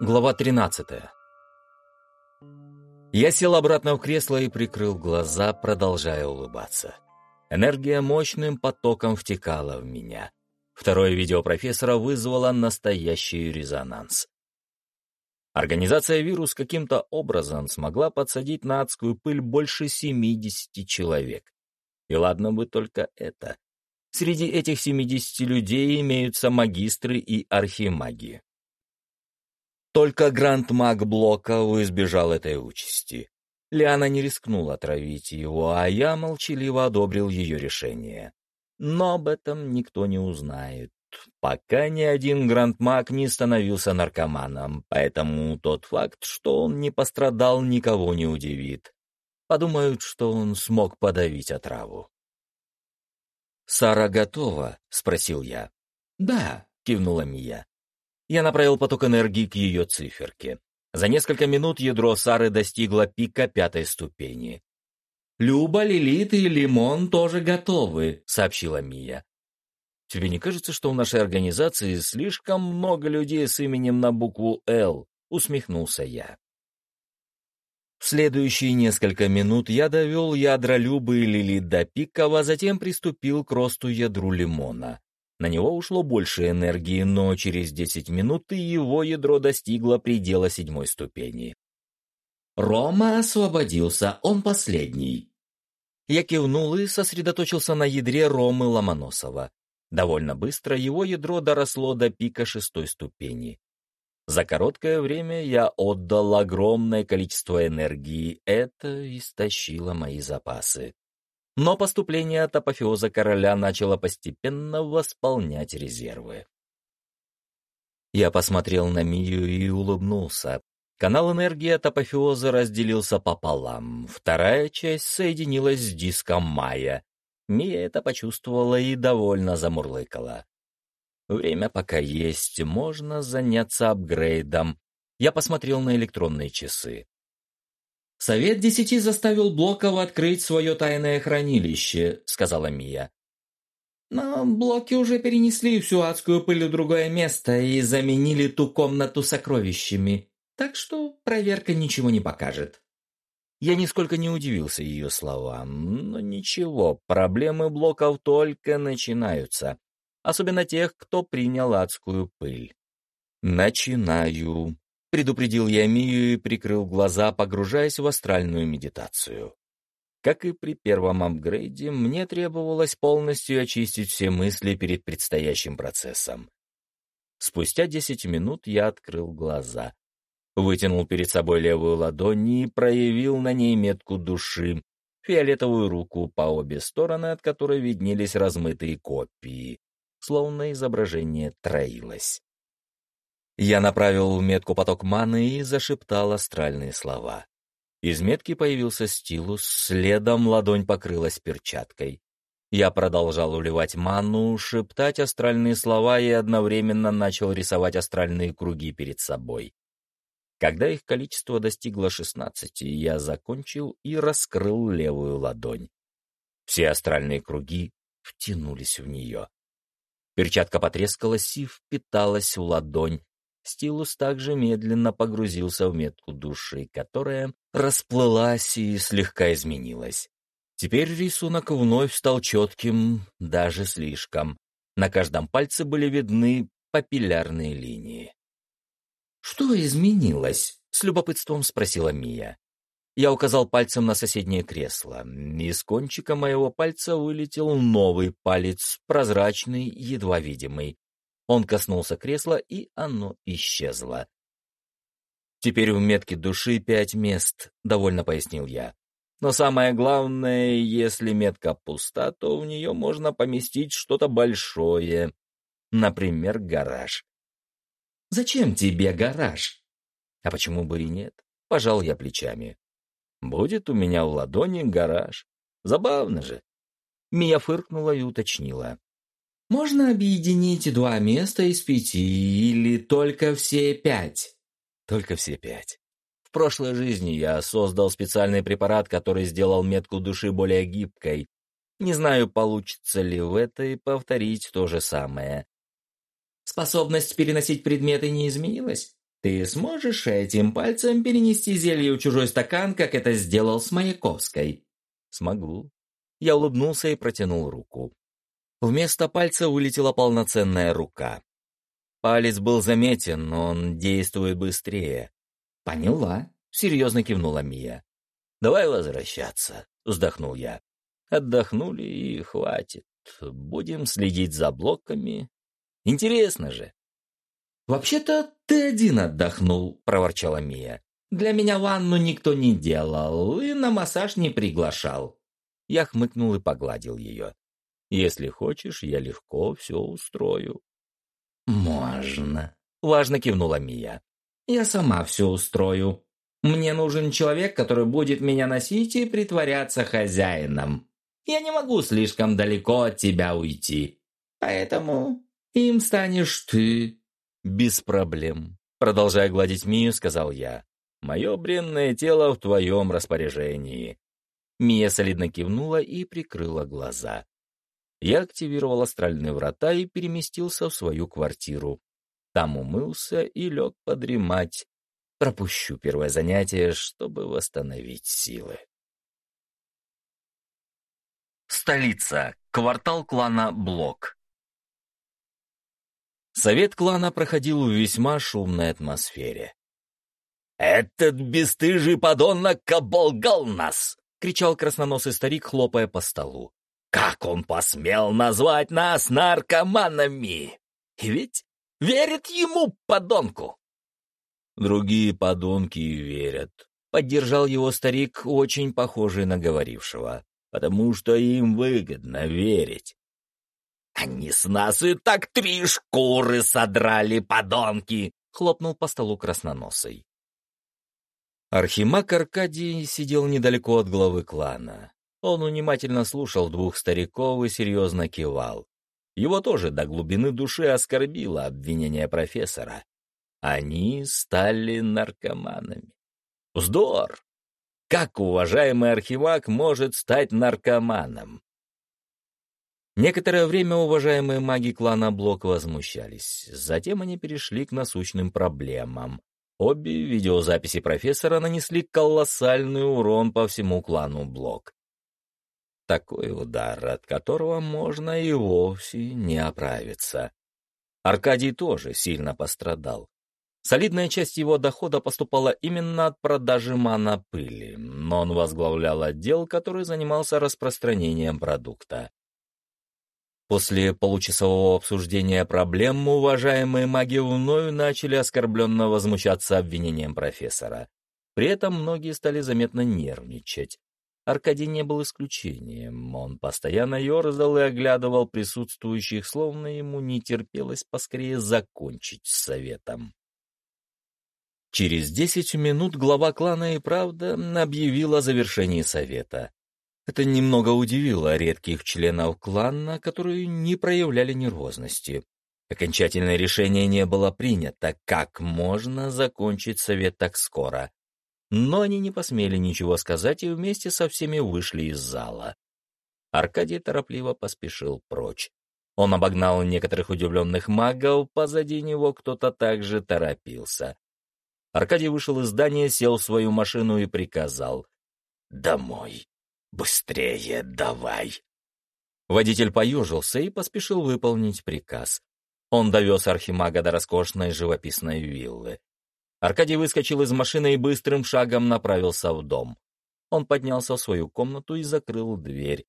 Глава 13. Я сел обратно в кресло и прикрыл глаза, продолжая улыбаться. Энергия мощным потоком втекала в меня. Второе видео профессора вызвало настоящий резонанс. Организация «Вирус» каким-то образом смогла подсадить на адскую пыль больше 70 человек. И ладно бы только это. Среди этих 70 людей имеются магистры и архимаги. Только гранд-маг Блока избежал этой участи. Лиана не рискнула отравить его, а я молчаливо одобрил ее решение. Но об этом никто не узнает, пока ни один гранд-маг не становился наркоманом, поэтому тот факт, что он не пострадал, никого не удивит. Подумают, что он смог подавить отраву. «Сара готова?» — спросил я. «Да», — кивнула Мия. Я направил поток энергии к ее циферке. За несколько минут ядро Сары достигло пика пятой ступени. «Люба, Лилит и Лимон тоже готовы», — сообщила Мия. «Тебе не кажется, что в нашей организации слишком много людей с именем на букву «Л»?» — усмехнулся я. В следующие несколько минут я довел ядра Любы и Лилит до пика, а затем приступил к росту ядру Лимона. На него ушло больше энергии, но через 10 минут его ядро достигло предела седьмой ступени. «Рома освободился, он последний». Я кивнул и сосредоточился на ядре Ромы Ломоносова. Довольно быстро его ядро доросло до пика шестой ступени. За короткое время я отдал огромное количество энергии, это истощило мои запасы но поступление от апофеоза короля начало постепенно восполнять резервы. Я посмотрел на Мию и улыбнулся. Канал энергии от апофеоза разделился пополам. Вторая часть соединилась с диском Майя. Мия это почувствовала и довольно замурлыкала. Время пока есть, можно заняться апгрейдом. Я посмотрел на электронные часы. «Совет Десяти заставил Блокова открыть свое тайное хранилище», — сказала Мия. «Но Блоки уже перенесли всю адскую пыль в другое место и заменили ту комнату сокровищами, так что проверка ничего не покажет». Я нисколько не удивился ее словам, но ничего, проблемы Блоков только начинаются, особенно тех, кто принял адскую пыль. «Начинаю», Предупредил я Мию и прикрыл глаза, погружаясь в астральную медитацию. Как и при первом апгрейде, мне требовалось полностью очистить все мысли перед предстоящим процессом. Спустя десять минут я открыл глаза, вытянул перед собой левую ладонь и проявил на ней метку души, фиолетовую руку по обе стороны, от которой виднелись размытые копии, словно изображение троилось. Я направил в метку поток маны и зашептал астральные слова. Из метки появился стилус, следом ладонь покрылась перчаткой. Я продолжал уливать ману, шептать астральные слова и одновременно начал рисовать астральные круги перед собой. Когда их количество достигло шестнадцати, я закончил и раскрыл левую ладонь. Все астральные круги втянулись в нее. Перчатка потрескалась и впиталась в ладонь, Стилус также медленно погрузился в метку души, которая расплылась и слегка изменилась. Теперь рисунок вновь стал четким, даже слишком. На каждом пальце были видны папиллярные линии. «Что изменилось?» — с любопытством спросила Мия. Я указал пальцем на соседнее кресло. Из кончика моего пальца вылетел новый палец, прозрачный, едва видимый. Он коснулся кресла, и оно исчезло. «Теперь в метке души пять мест», — довольно пояснил я. «Но самое главное, если метка пуста, то в нее можно поместить что-то большое, например, гараж». «Зачем тебе гараж?» «А почему бы и нет?» — пожал я плечами. «Будет у меня в ладони гараж. Забавно же». Мия фыркнула и уточнила. Можно объединить два места из пяти или только все пять? Только все пять. В прошлой жизни я создал специальный препарат, который сделал метку души более гибкой. Не знаю, получится ли в этой повторить то же самое. Способность переносить предметы не изменилась? Ты сможешь этим пальцем перенести зелье в чужой стакан, как это сделал с Маяковской?» «Смогу». Я улыбнулся и протянул руку. Вместо пальца вылетела полноценная рука. Палец был заметен, но он действует быстрее. «Поняла», — серьезно кивнула Мия. «Давай возвращаться», — вздохнул я. «Отдохнули и хватит. Будем следить за блоками. Интересно же». «Вообще-то ты один отдохнул», — проворчала Мия. «Для меня ванну никто не делал и на массаж не приглашал». Я хмыкнул и погладил ее. «Если хочешь, я легко все устрою». «Можно», — важно кивнула Мия. «Я сама все устрою. Мне нужен человек, который будет меня носить и притворяться хозяином. Я не могу слишком далеко от тебя уйти. Поэтому им станешь ты». «Без проблем», — продолжая гладить Мию, сказал я. «Мое бренное тело в твоем распоряжении». Мия солидно кивнула и прикрыла глаза. Я активировал астральные врата и переместился в свою квартиру. Там умылся и лег подремать. Пропущу первое занятие, чтобы восстановить силы. Столица. Квартал клана Блок. Совет клана проходил в весьма шумной атмосфере. «Этот бесстыжий подонок оболгал нас!» — кричал красноносый старик, хлопая по столу. Как он посмел назвать нас наркоманами? И ведь верит ему, подонку. Другие подонки верят. Поддержал его старик, очень похожий на говорившего, потому что им выгодно верить. «Они с нас и так три шкуры содрали, подонки!» — хлопнул по столу красноносый. Архимаг Аркадий сидел недалеко от главы клана. Он внимательно слушал двух стариков и серьезно кивал. Его тоже до глубины души оскорбило обвинение профессора. Они стали наркоманами. Вздор! Как уважаемый архивак может стать наркоманом? Некоторое время уважаемые маги клана Блок возмущались. Затем они перешли к насущным проблемам. Обе видеозаписи профессора нанесли колоссальный урон по всему клану Блок. Такой удар, от которого можно и вовсе не оправиться. Аркадий тоже сильно пострадал. Солидная часть его дохода поступала именно от продажи мана-пыли, но он возглавлял отдел, который занимался распространением продукта. После получасового обсуждения проблем уважаемые маги вновь начали оскорбленно возмущаться обвинением профессора. При этом многие стали заметно нервничать. Аркадий не был исключением. Он постоянно ерзал и оглядывал присутствующих, словно ему не терпелось поскорее закончить с советом. Через десять минут глава клана и правда объявил о завершении совета. Это немного удивило редких членов клана, которые не проявляли нервозности. Окончательное решение не было принято, как можно закончить совет так скоро но они не посмели ничего сказать и вместе со всеми вышли из зала. Аркадий торопливо поспешил прочь. Он обогнал некоторых удивленных магов, позади него кто-то также торопился. Аркадий вышел из здания, сел в свою машину и приказал «Домой! Быстрее давай!» Водитель поежился и поспешил выполнить приказ. Он довез архимага до роскошной живописной виллы. Аркадий выскочил из машины и быстрым шагом направился в дом. Он поднялся в свою комнату и закрыл дверь,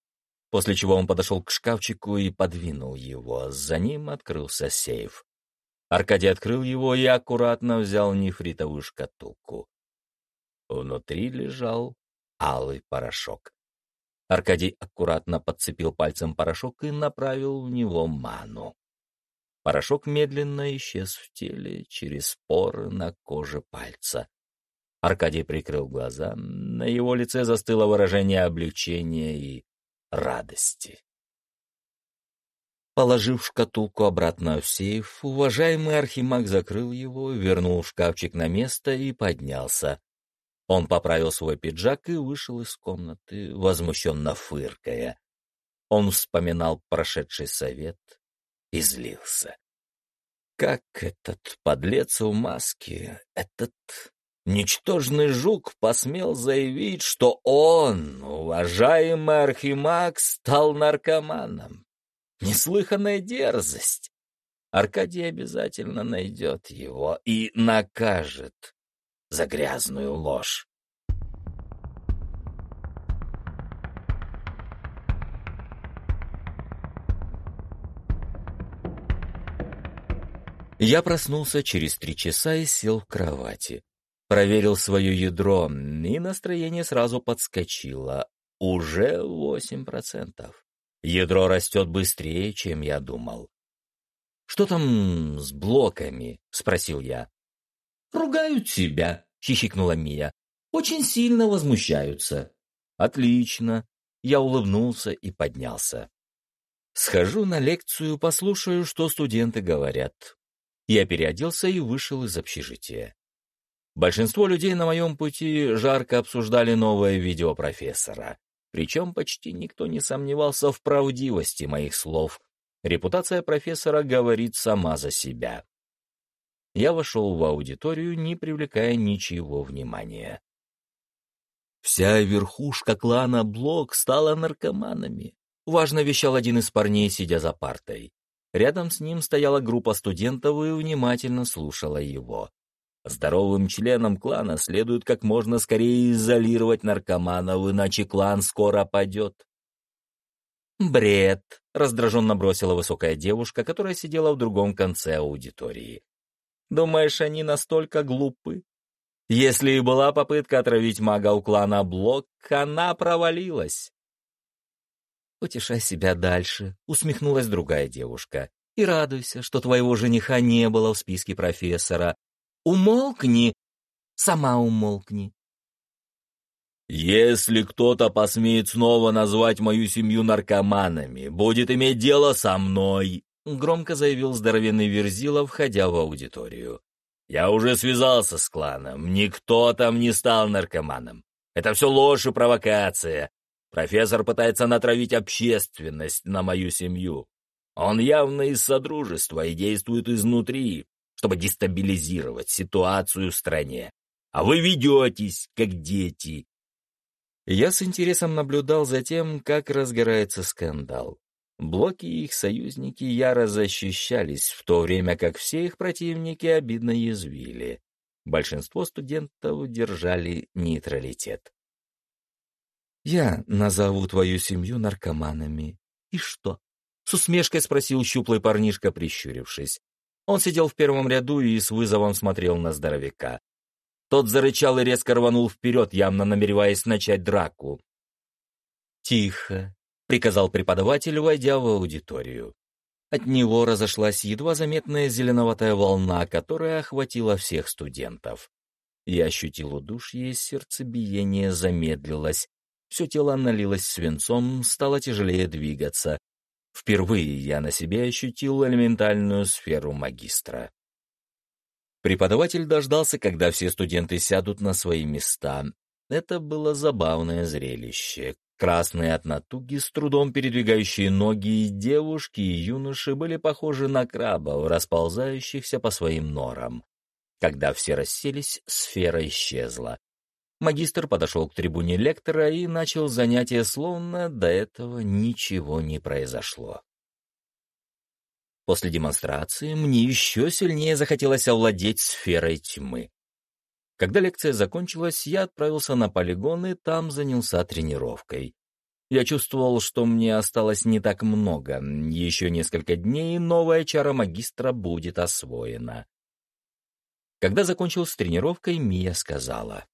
после чего он подошел к шкафчику и подвинул его. За ним открылся сейф. Аркадий открыл его и аккуратно взял нефритовую шкатулку. Внутри лежал алый порошок. Аркадий аккуратно подцепил пальцем порошок и направил в него ману. Порошок медленно исчез в теле через поры на коже пальца. Аркадий прикрыл глаза, на его лице застыло выражение облегчения и радости. Положив шкатулку обратно в сейф, уважаемый архимаг закрыл его, вернул шкафчик на место и поднялся. Он поправил свой пиджак и вышел из комнаты, возмущенно фыркая. Он вспоминал прошедший совет, и злился. как этот подлец в маске, этот ничтожный жук посмел заявить, что он, уважаемый архимаг, стал наркоманом. Неслыханная дерзость. Аркадий обязательно найдет его и накажет за грязную ложь. Я проснулся через три часа и сел в кровати. Проверил свое ядро, и настроение сразу подскочило. Уже восемь процентов. Ядро растет быстрее, чем я думал. «Что там с блоками?» — спросил я. «Ругают себя», — хихикнула Мия. «Очень сильно возмущаются». «Отлично». Я улыбнулся и поднялся. «Схожу на лекцию, послушаю, что студенты говорят». Я переоделся и вышел из общежития. Большинство людей на моем пути жарко обсуждали новое видео профессора. Причем почти никто не сомневался в правдивости моих слов. Репутация профессора говорит сама за себя. Я вошел в аудиторию, не привлекая ничего внимания. Вся верхушка клана Блок стала наркоманами. Важно вещал один из парней, сидя за партой. Рядом с ним стояла группа студентов и внимательно слушала его. Здоровым членам клана следует как можно скорее изолировать наркоманов, иначе клан скоро падет. «Бред!» — раздраженно бросила высокая девушка, которая сидела в другом конце аудитории. «Думаешь, они настолько глупы? Если и была попытка отравить мага у клана Блок, она провалилась». «Утешай себя дальше», — усмехнулась другая девушка. «И радуйся, что твоего жениха не было в списке профессора, Умолкни, сама умолкни. Если кто-то посмеет снова назвать мою семью наркоманами, будет иметь дело со мной, громко заявил здоровенный Верзила, входя в аудиторию. Я уже связался с кланом, никто там не стал наркоманом. Это все ложь и провокация. Профессор пытается натравить общественность на мою семью. Он явно из Содружества и действует изнутри, чтобы дестабилизировать ситуацию в стране. А вы ведетесь, как дети. Я с интересом наблюдал за тем, как разгорается скандал. Блоки и их союзники яро защищались, в то время как все их противники обидно язвили. Большинство студентов держали нейтралитет. «Я назову твою семью наркоманами. И что?» — с усмешкой спросил щуплый парнишка, прищурившись. Он сидел в первом ряду и с вызовом смотрел на здоровяка. Тот зарычал и резко рванул вперед, явно намереваясь начать драку. «Тихо», — приказал преподаватель, войдя в аудиторию. От него разошлась едва заметная зеленоватая волна, которая охватила всех студентов. Я ощутил удушье, сердцебиение замедлилось, все тело налилось свинцом, стало тяжелее двигаться, Впервые я на себе ощутил элементальную сферу магистра. Преподаватель дождался, когда все студенты сядут на свои места. Это было забавное зрелище. Красные от натуги, с трудом передвигающие ноги и девушки и юноши были похожи на крабов, расползающихся по своим норам. Когда все расселись, сфера исчезла. Магистр подошел к трибуне лектора и начал занятие, словно до этого ничего не произошло. После демонстрации мне еще сильнее захотелось овладеть сферой тьмы. Когда лекция закончилась, я отправился на полигон и там занялся тренировкой. Я чувствовал, что мне осталось не так много. Еще несколько дней, и новая чара магистра будет освоена. Когда закончил с тренировкой, Мия сказала.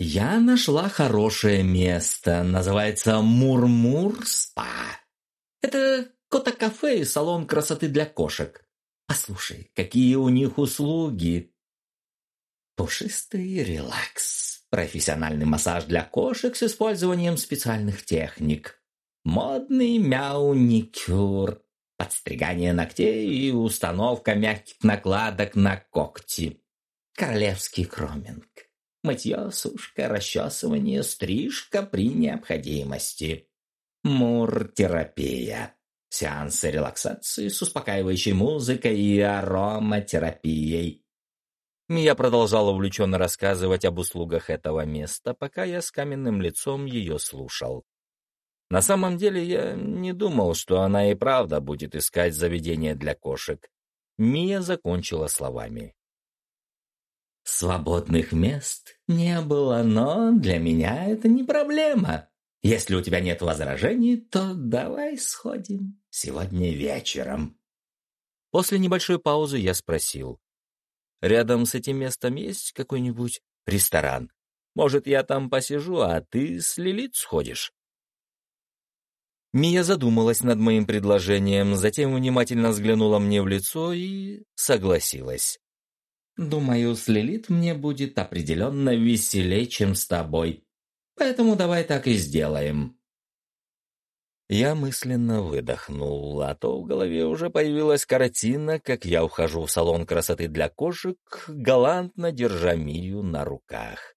Я нашла хорошее место, называется Мурмур-спа. Это кота-кафе и салон красоты для кошек. Послушай, какие у них услуги. Пушистый релакс, профессиональный массаж для кошек с использованием специальных техник, модный мяуникюр, подстригание ногтей и установка мягких накладок на когти, королевский кроминг мытье, сушка, расчесывание, стрижка при необходимости. Мур-терапия. Сеансы релаксации с успокаивающей музыкой и ароматерапией. Мия продолжала увлеченно рассказывать об услугах этого места, пока я с каменным лицом ее слушал. На самом деле я не думал, что она и правда будет искать заведение для кошек. Мия закончила словами. «Свободных мест не было, но для меня это не проблема. Если у тебя нет возражений, то давай сходим сегодня вечером». После небольшой паузы я спросил. Рядом с этим местом есть какой-нибудь ресторан? Может, я там посижу, а ты с Лилит сходишь?» Мия задумалась над моим предложением, затем внимательно взглянула мне в лицо и согласилась. «Думаю, с Лилит мне будет определенно веселее, чем с тобой. Поэтому давай так и сделаем». Я мысленно выдохнул, а то в голове уже появилась картина, как я ухожу в салон красоты для кошек, галантно держа Мию на руках.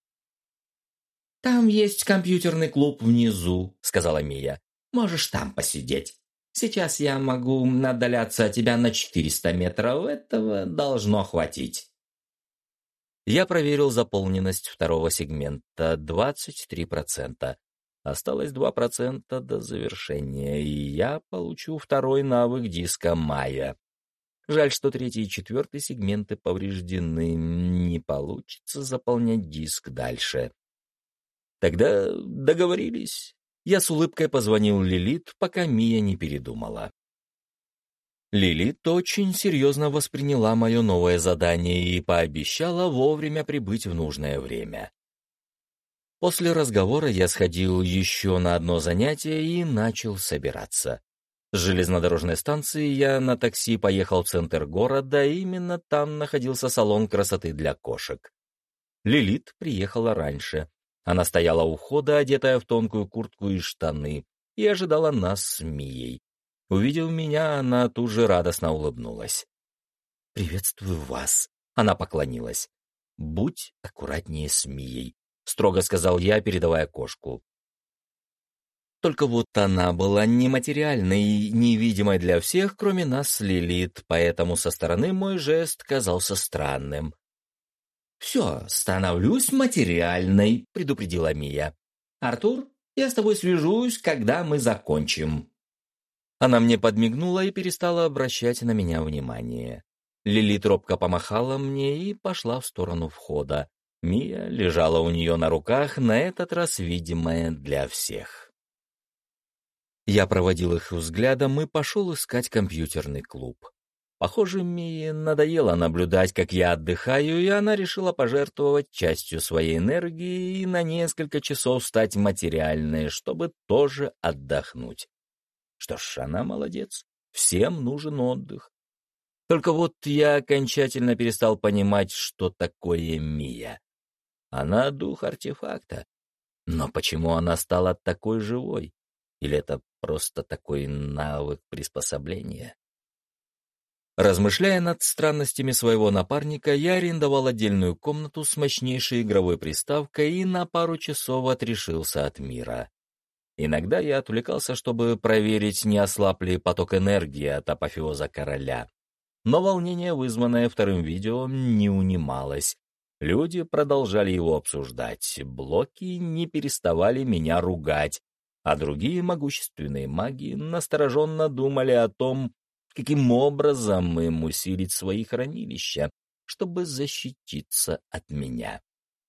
«Там есть компьютерный клуб внизу», — сказала Мия. «Можешь там посидеть. Сейчас я могу отдаляться от тебя на 400 метров. Этого должно хватить». Я проверил заполненность второго сегмента — 23%. Осталось 2% до завершения, и я получу второй навык диска Майя. Жаль, что третий и четвертый сегменты повреждены, не получится заполнять диск дальше. Тогда договорились. Я с улыбкой позвонил Лилит, пока Мия не передумала. Лилит очень серьезно восприняла мое новое задание и пообещала вовремя прибыть в нужное время. После разговора я сходил еще на одно занятие и начал собираться. С железнодорожной станции я на такси поехал в центр города, именно там находился салон красоты для кошек. Лилит приехала раньше. Она стояла у входа, одетая в тонкую куртку и штаны, и ожидала нас с Мией. Увидев меня, она тут же радостно улыбнулась. «Приветствую вас», — она поклонилась. «Будь аккуратнее с Мией. — строго сказал я, передавая кошку. Только вот она была нематериальной и невидимой для всех, кроме нас Лилит, поэтому со стороны мой жест казался странным. «Все, становлюсь материальной», — предупредила Мия. «Артур, я с тобой свяжусь, когда мы закончим». Она мне подмигнула и перестала обращать на меня внимание. Лилит робко помахала мне и пошла в сторону входа. Мия лежала у нее на руках, на этот раз видимая для всех. Я проводил их взглядом и пошел искать компьютерный клуб. Похоже, Мии надоело наблюдать, как я отдыхаю, и она решила пожертвовать частью своей энергии и на несколько часов стать материальной, чтобы тоже отдохнуть. Что ж, она молодец. Всем нужен отдых. Только вот я окончательно перестал понимать, что такое Мия. Она дух артефакта. Но почему она стала такой живой? Или это просто такой навык приспособления? Размышляя над странностями своего напарника, я арендовал отдельную комнату с мощнейшей игровой приставкой и на пару часов отрешился от мира. Иногда я отвлекался, чтобы проверить, не ослаб ли поток энергии от апофеоза короля. Но волнение, вызванное вторым видео, не унималось, Люди продолжали его обсуждать, блоки не переставали меня ругать, а другие могущественные маги настороженно думали о том, каким образом им усилить свои хранилища, чтобы защититься от меня.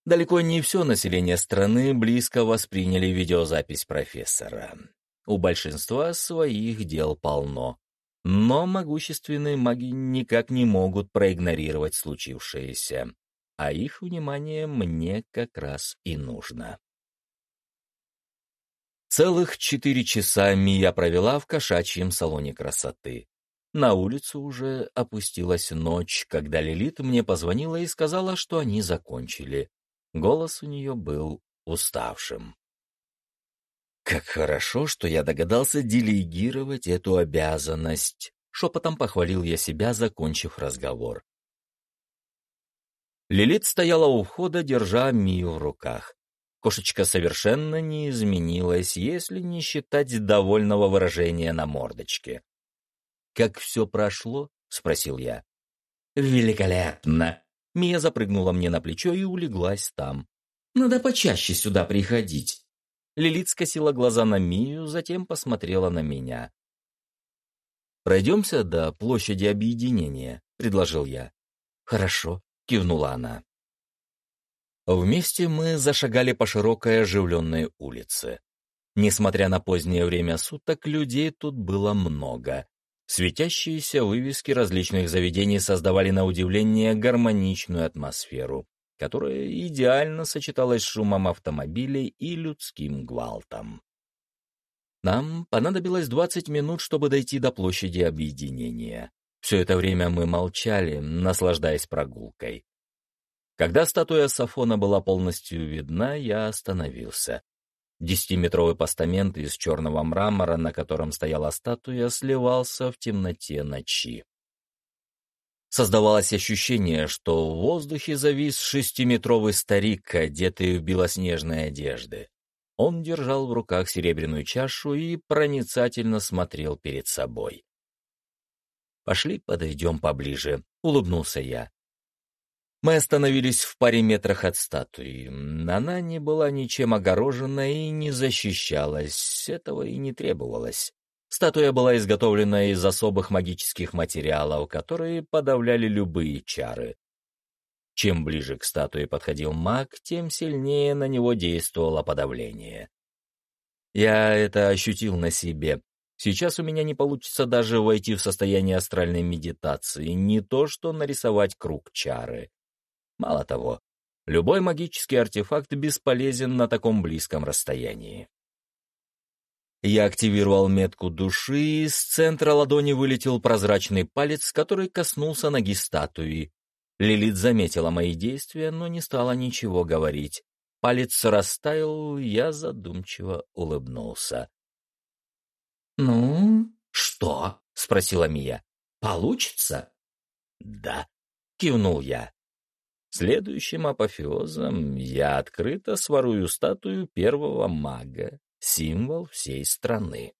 Далеко не все население страны близко восприняли видеозапись профессора. У большинства своих дел полно. Но могущественные маги никак не могут проигнорировать случившееся а их внимание мне как раз и нужно. Целых четыре часа Мия провела в кошачьем салоне красоты. На улицу уже опустилась ночь, когда Лилит мне позвонила и сказала, что они закончили. Голос у нее был уставшим. «Как хорошо, что я догадался делегировать эту обязанность», — шепотом похвалил я себя, закончив разговор. Лилит стояла у входа, держа Мию в руках. Кошечка совершенно не изменилась, если не считать довольного выражения на мордочке. как все прошло?» — спросил я. «Великолепно!» Мия запрыгнула мне на плечо и улеглась там. «Надо почаще сюда приходить». Лилит скосила глаза на Мию, затем посмотрела на меня. «Пройдемся до площади объединения», — предложил я. «Хорошо», — кивнула она. Вместе мы зашагали по широкой оживленной улице. Несмотря на позднее время суток, людей тут было много. Светящиеся вывески различных заведений создавали на удивление гармоничную атмосферу, которая идеально сочеталась с шумом автомобилей и людским гвалтом. Нам понадобилось 20 минут, чтобы дойти до площади объединения. Все это время мы молчали, наслаждаясь прогулкой. Когда статуя Сафона была полностью видна, я остановился. Десятиметровый постамент из черного мрамора, на котором стояла статуя, сливался в темноте ночи. Создавалось ощущение, что в воздухе завис шестиметровый старик, одетый в белоснежные одежды. Он держал в руках серебряную чашу и проницательно смотрел перед собой. «Пошли подойдем поближе», — улыбнулся я. Мы остановились в паре метрах от статуи. Она не была ничем огорожена и не защищалась, этого и не требовалось. Статуя была изготовлена из особых магических материалов, которые подавляли любые чары. Чем ближе к статуе подходил маг, тем сильнее на него действовало подавление. Я это ощутил на себе. Сейчас у меня не получится даже войти в состояние астральной медитации, не то что нарисовать круг чары. Мало того, любой магический артефакт бесполезен на таком близком расстоянии. Я активировал метку души, и из центра ладони вылетел прозрачный палец, который коснулся ноги статуи. Лилит заметила мои действия, но не стала ничего говорить. Палец растаял, я задумчиво улыбнулся. «Ну, что?» — спросила Мия. «Получится?» «Да», — кивнул я. Следующим апофеозом я открыто сворую статую первого мага, символ всей страны.